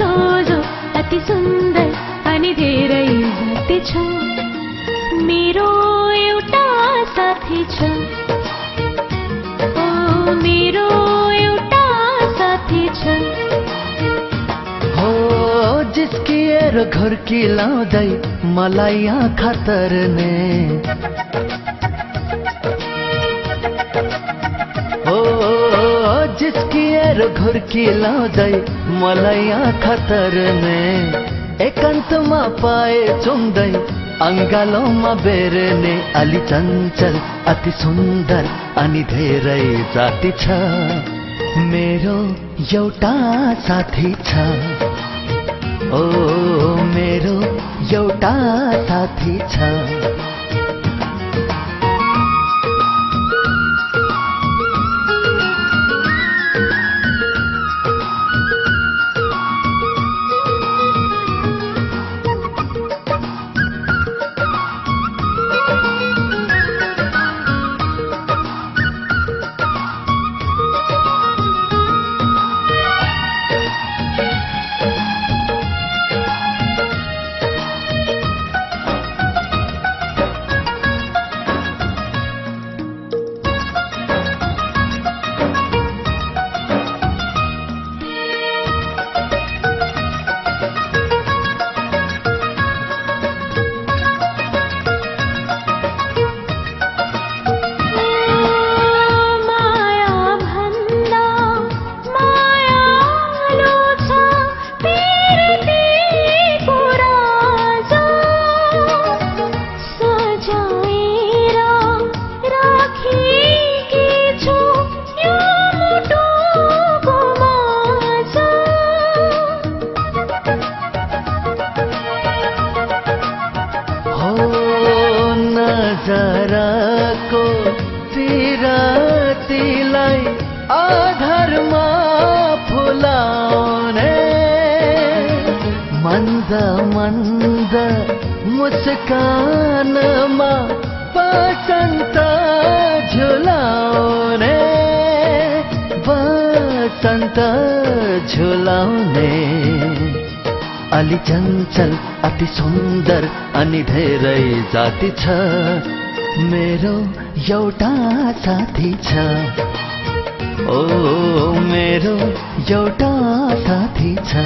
सोजो अति सुन्दर अनि धेरै हाते छ। मेरो एउटा साथी छ। मेरो एउटा साथी छ। हो घर घुर्की लाउँदै मलाई आँखा तर्ने। जिस्किएर घर किलाउँदै मलाई आँखा तर्ने एकान्तमा पाए चुम्दै अङ्गालोमा बेर्ने अलि चञ्चल अति सुन्दर अनि धेरै जाति छ। मेरो एउटा साथी छ। ओ मेरो एउटा साथी छ। तिरतीलाई आधारमा फुलाउने। मन्द मन्द मुस्कानमा बसन्त झुलाउने। बसन्त झुलाउने। अलि चञ्चल अति सुन्दर अनि धेरै जाति छ। मेरो एउटा साथी छ। ओ मेरो एउटा साथी छ।